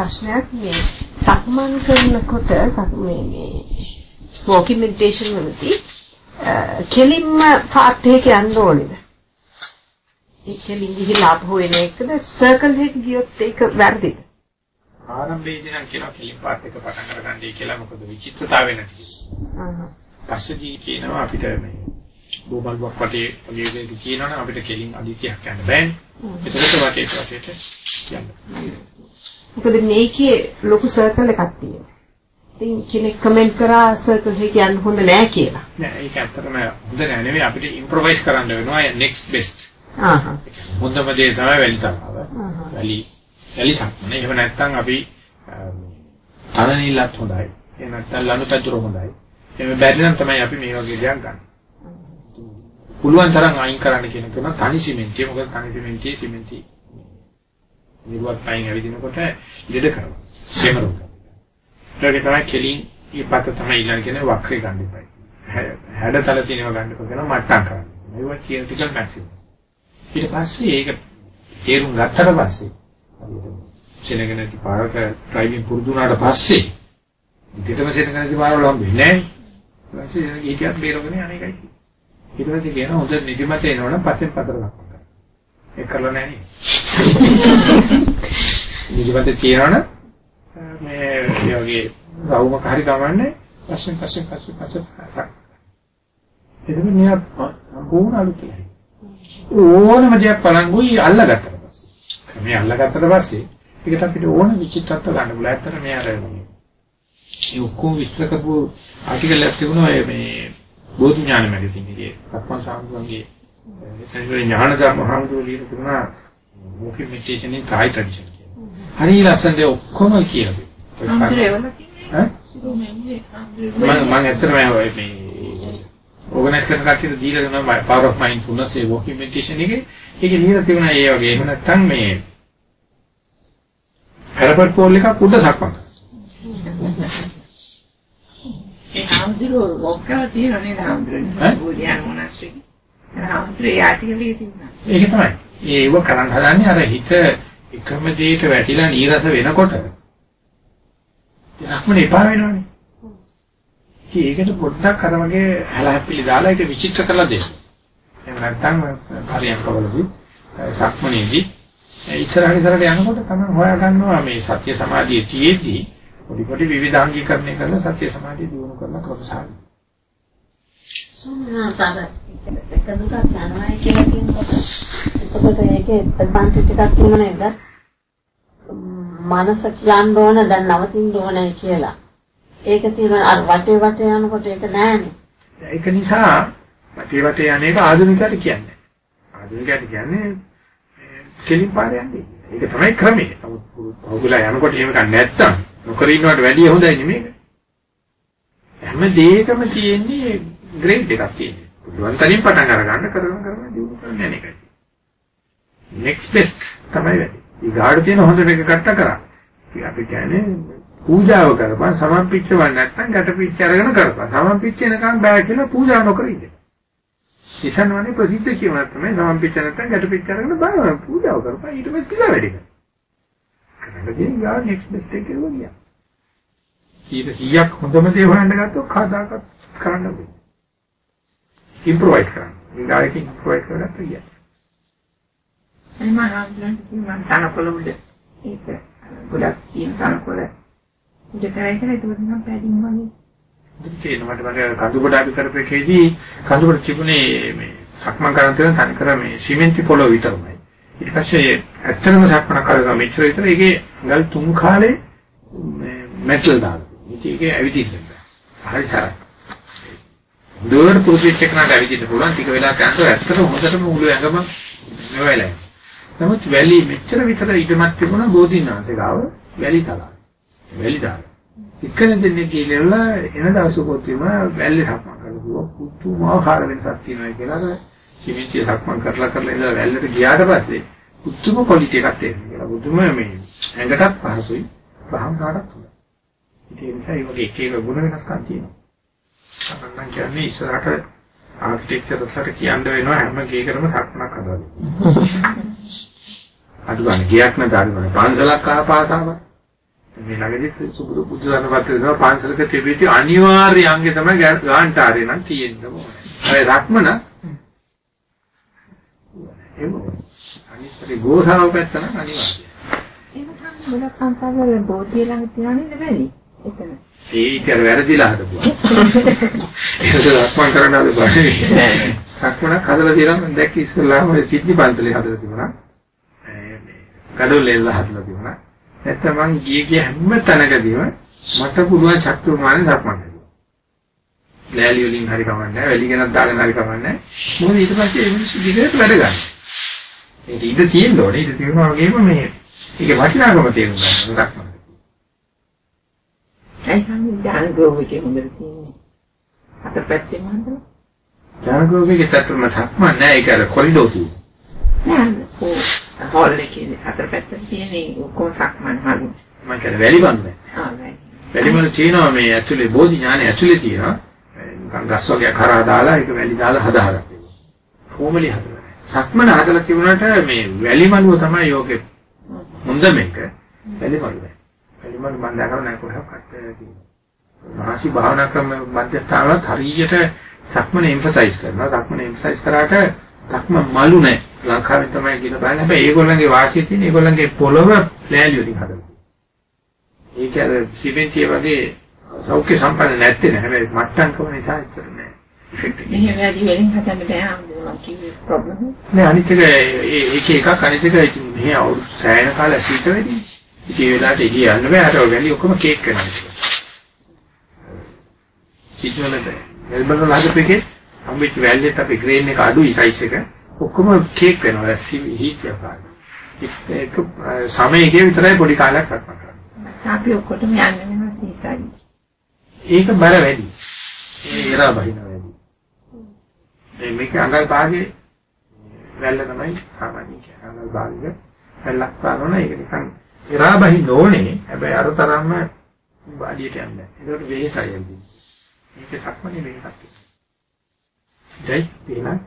ප්‍රශ්නයක් මේ සක්මන් කරනකොට සක්මේ මේ වෝකින් මෙඩිටේෂන් වලදී කෙලින්ම පාත් එක යන්න ඕනේද? ඒ කෙලින් ගිහිලා ආපහු එන එකද සර්කල් එක ගියොත් ඒක වැරදිද? ආරම්භයේදී නම් කියලා කෙලින් පාත් එක පටන් අරගන්නයි කියලා මොකද විචිත්‍රතාවය නැති. පස්සේදී කියනවා අපිට මේ බෝබල්වක් වටේ වගේ දෙයක් කියනවනම් අපිට කෙලින් අදිතියක් යන්න බෑනේ. ඒකට වටේ වටේට යන්න. මොකද මේකේ ලොකු සර්කල් එකක් තියෙනවා. ඉතින් කෙනෙක් කමෙන්ට් කරා සර්කල් එක යන්න හොඳ නෑ කියලා. නෑ ඒක ඇත්තටම හොඳ නෑ නෙවෙයි අපිට ඉම්ප්‍රොවයිස් කරන්න වෙනවා next best. ආහ්. හොඳම දේ තමයි වැලි තලාව. වැලි වැලි තක්මනේ. එහෙම නැත්නම් අපි තනනිල්ලත් හොඳයි. එහෙම නැත්නම් ලනු පැදුර හොඳයි. එහෙම බැරි නම් තමයි අපි මේ වගේ දෙයක් ගන්න. පුළුවන් තරම් අයින් කරන්න කියන කෙනා තනි සිමෙන්තිය මොකද තනි සිමෙන්තිය සිමෙන්ති නිරුවත් පයින් ඇවිදිනකොට ඉඩ කරනවා. සේමරුක. ඒකේ තමයි කෙලින් ඊපත තමයි ඊළඟ කියන වක්‍රය ගන්න ඉපයි. හැඩතල තියෙනවා ගන්න කියන මට්ටම් කරන්න. මේවා කියන්ටිකල් මැක්සිමම්. ඊට පස්සේ ඒක තේරුම් ගත්තට පස්සේ සෙනගනති පාරක ඩ්‍රයිවිං පුරුදු වුණාට පස්සේ විදිහටම සෙනගනති පාරවල හම්බෙන්නේ නැහැ. ඊපස්සේ ඒකත් බේරගෙන අනේකයි. ඊට පස්සේ කියන හොඳ නිදිමත එනවනම් පස්සෙන් පතර ගන්න. ඒක කරලා නැහැ නේ. නිදිමත තියෙනවනම් මේ වගේ රවුමක හරි ගමන්නේ පස්සෙන් පස්සෙන් පස්සෙන් පස්සෙන් එතකොට මෙයා සම්පූර්ණ අලුතයි. ඕනම දෙයක් බලංගුයි අල්ලගත්තා පස්සේ. මේ අල්ලගත්තට පස්සේ ඒකට අපිට ඕන විචිත්තත්ව ගන්න බුලා ඇත්තට මේ අර මේ ඔක්කොම විස්තර කරපු ආටිකල් එකක් තිබුණා මේ බෝධි ඥාන මැගසින් එකේ රත්මන් සාමුගේ එතනගේ ඥාන ධර්ම මහමුදුර ලියන තිබුණා මොකි මෙඩිටේෂන් ඉන් කායි ට්‍රැඩිෂන් කියලා. හරි ලස්සනට ඔක්කොම කියලා දෙනවා. මම මම ඇත්තටම මේ ඕගනයිස් කරන කට්ටියට දීලා දෙනවා power of mindfulness A walking meditation එකේ. ඒකේ ලියලා තිබුණා ඒ වගේ. එහෙම නැත්නම් මේ හැරපට් පෝල් එකක් උඩ සක්මන් ඒ හාමුදුරුවෝ ඔක්කොම තියෙනවා නේද බුදියාන මොනස්රි හාමුදුරුවෝ යාටිකලිය තියෙනවා ඒක තමයි ඒව කරන් හදන්නේ අර හිත එකම දෙයක වැටිලා නීරස වෙනකොට ලක්මනේ එපා වෙනවනේ. ඒකට පොඩ්ඩක් අර වගේ හැලහැප්පිලි දාලා ඒක විචිත්‍ර කරලා දෙන්න. එහෙම නැත්නම් පරියන්කවලදී සක්මනේදී ඉස්සරහට ඉස්සරහට යනකොට තමයි හොයා ගන්නවා මේ සත්‍ය සමාධියේ තියේදී පොඩි පොඩි විවිධාංගීකරණය කරලා සත්‍ය සමාධිය දියුණු කරලා ක්‍රමසාරි. සුන්නාතර එකදුරක් යනවා කියලා කියනකොට එතකොට ඒකේ ඇඩ්වාන්ටේජ් එකක් තියෙනවා නේද? මනස කියන්න ඕන දැන් නවතින්න ඕනේ කියලා. ඒක තියෙන අර වටේ වටේ යනකොට ඒක නෑනේ. ඒක නිසා වටේ වටේ යන්නේක ආධුනිකයට කියන්නේ. ආධුනිකයට කියන්නේ කෙලින් පාර යන්නේ. ඒක තමයි ක්‍රමය. පහුගලා යනකොට එහෙම ගන්න නැත්තම් නොකර ඉන්නවට වැඩිය හොඳයි නෙමෙයි. හැම දෙයකම තියෙන්නේ ග්‍රේඩ් එකක් තියෙන්නේ. පුළුවන් තරම් පටන් අරගන්න කරන කරන දියුණු කරන්න යන එකයි. next best තමයි වැඩි. ඊගාඩ තියෙන හොඳ දෙක කට්ට කරා. අපි කියන්නේ පූජාව කරපන් සමම්පිච්චව නැත්නම් ගැටපිච්ච අරගෙන කරපන්. සමම්පිච්ච එනකන් බෑ කියලා පූජා නොකර ඉන්න. ඉතින්වනේ ප්‍රසිද්ධ කියනවා තමයි සමම්පිච්ච නැත්නම් ගැටපිච්ච අරගෙන බෑ පූජාව කරපන් ඊට පස්සේ කියලා වැඩි කරනවා. කරනකොට යා නෙක්ස්ට් බෙස්ට් එක කියලා. ඊට 100ක් හොඳම දේ හොයන්න ගත්තොත් කවදාකවත් කරන්න බෑ. ඉම්ප්‍රොවයිස් කරන්න. ඊගායක ඉම්ප්‍රොවයිස් කරලා ප්‍රියයි. මම හම්බුනේ මම තනකොළ උඩ ඒක ගොඩක් තියෙන තනකොළ. උඩ කරයි කියලා ඒක නම් පැඩින් වගේ දෙකේන මට මට කඳුබඩ අපි කරපේකේදී කඳුබඩ තිබුණේ මේ සක්මන් කරන් තියෙන තනිකර මේ සිමෙන්ති පොළොව විතරමයි. ඊට පස්සේ ඇත්තටම සක්මන් කරලා මෙච්චර විතර. ඒකේ ගල් තුන් කාලේ මේ මෙටල් දාලා. ඉතින් ඒකේ ඇවිදින්න හරි සරයි දුවර පුරුෂයෙක් එක්කනට ඇවිදින්න පුළුවන් ටික වෙලා කරනකොට ඇත්තටම හොඳටම මුළු ඇඟම මෙවයිලා නමුත් වැලි මෙච්චර විතර ඉදමත් තිබුණා බෝධිනාථේ ගාව වැලි තලාව. වැලි දාන. එක්කෙනෙක් දෙන්නේ කියලා එන දවසකෝ තිබුණා වැල්ලේ සක්මන් කරලා පුතුමාකාර වෙනසක් තියෙනවා කියලා කිමිච්චි සක්මන් කරලා කරලා ඉඳලා වැල්ලට ගියාට පස්සේ පුතුම ක්වොලිටි එකක් තියෙනවා කියලා. පුතුම මේ ඇඟටත් පහසුයි භාවනාවටත් හොඳයි. ඒ නිසා මේ වගේ එක එක ගුණ වෙනස්කම් තියෙනවා. සම්මන් කියන්නේ ඉස්සරහට ආර්කිටෙක්චර් වලට කියන්න වෙනවා හැම ගේකරම සක්මනක් හදන්න. අඩු ගන්න ගියක් නැද අඩු ගන්න පන්සලක් ආපාසාවක් මේ ළඟදී සුබුදු බුදුසසුන පත්‍රේ දෙනවා පන්සලක තිබිච්ච අනිවාර්ය අංගය තමයි ගාන්ටාරේ නම් තියෙන්න ඕනේ. ඒ රක්මන එහෙම අනිත් ගෝසාව පැත්ත නම් අනිවාර්යයි. එහෙම තමයි ගොඩක් පන්සල් වල බෝධිය ළඟ තියෙනවනේ වැඩි. එතන. ඒ ඉතින් වැරදිලා හදපුවා. ඒක රක්මන් කරන්න හදපුවා. රක්මනක් හදලා තියෙනවා මම දැක්ක ඉස්සෙල්ලාම ඔය සිද්ධි පන්සලේ හදලා තිබුණා. ගඩොල්ලෙල්ල හදලා තිබුණා. නැත්නම් මං ගියේ ගිය හැම තැනකදීම මට පුළුවන් ශක්ති ප්‍රමාණය සක්මන් කරනවා. ලෑලි වලින් හරි කමන්නේ වැලි ගෙනත් දාගෙන හරි කමන්නේ. මොකද ඊට පස්සේ ඒ මිනිස්සු දිගට වැඩ ගන්න. ඒක ඉඳ තියෙන්න ඕනේ. ඉඳ තියෙනවා වගේම මේ ඒකේ වටිනාකම තේරුම් ගන්න සක්මන්. ඥාන ගෝවිකේ හොඳට තියෙන්නේ. අත පැත්තේ. ඥාන ගෝවිකේ තත්ත්වම සක්මන් නෑ ඒක අර කොරිඩෝ තියෙන්නේ. නෑ හෝල් එකේ අතර පැත්තේ තියෙන ඔක්කොම සක්මන් හරි. මම කියන්නේ වැලි බන්නේ. ආ වැලි. වැලි වල තියෙනවා මේ ඇතුලේ බෝධි ඥානෙ ඇතුලේ තියෙනවා. නිකන් ගස් වගේ කරා දාලා ඒක වැලි දාලා හදාගන්න. කොමලි හදලා. සක්මන හදලා තිබුණාට මේ වැලි මනුව තමයි යෝගේ එක. වැලි මනුව. වැලි මනුව මම දැකලා නැහැ කොහොමද තියෙන්නේ. මහසි භාවනා ක්‍රම මධ්‍යස්ථානවල හරියට සක්මන එම්ෆසයිස් කරනවා. සක්මන එම්ෆසයිස් කරාට සක්මන් මලු නැහැ. ලංකාවේ තමයි කියන බෑ. හැබැයි ඒගොල්ලන්ගේ වාසිය තියෙන ඒගොල්ලන්ගේ පොළව ලෑලි වලින් හදලා. ඒක අර සිමෙන්තිය වගේ සෞඛ්‍ය සම්පන්න නැත්තේ නෑ. හැබැයි මට්ටම්කම නිසා ඉතර නෑ. මෙහෙම වැඩි වෙලින් හදන්න බෑ අම්මා කිව්වේ ප්‍රොබ්ලම් නෑ අනිත් එක ඒක එකක් අනිත් එක මෙහි අවුරුදු සෑයන කාලේ සීත වෙදී. ඉතින් ඒ වෙලාවට එළිය යන්න බෑ. අර වැලි ඔක්කොම කේක් කරනවා. සිතුවලද මෙල්බන් වල හදපෙකේ හම්බෙච්ච වැල්ලෙත් අපි ග්‍රේන් එක අඩුයි සයිස් එක. ඔක්කොම කේක් වෙනවා. හීට් එකක්. ඒක සමයේදී විතරයි පොඩි කාලයක් කරනවා. අපි ඔක්කොටම යන්න වෙනවා සීසයි. ඒක බර වැඩි. ඒ ඉරා බහින වැඩි. මේ මේක අඟල් භාගයේ වැල්ල තමයි සාමාන්‍ය කියන්නේ. අඟල් භාගයේ වැල්ලක් පානවන ඒක නිකන් ඉරා බහින ඕනේ. හැබැයි අර තරම්ම බාඩියට යන්නේ. ඒකට වෙහෙසයි යන්නේ. මේක සක්මනේ වෙහෙසක්. දැයි තේන.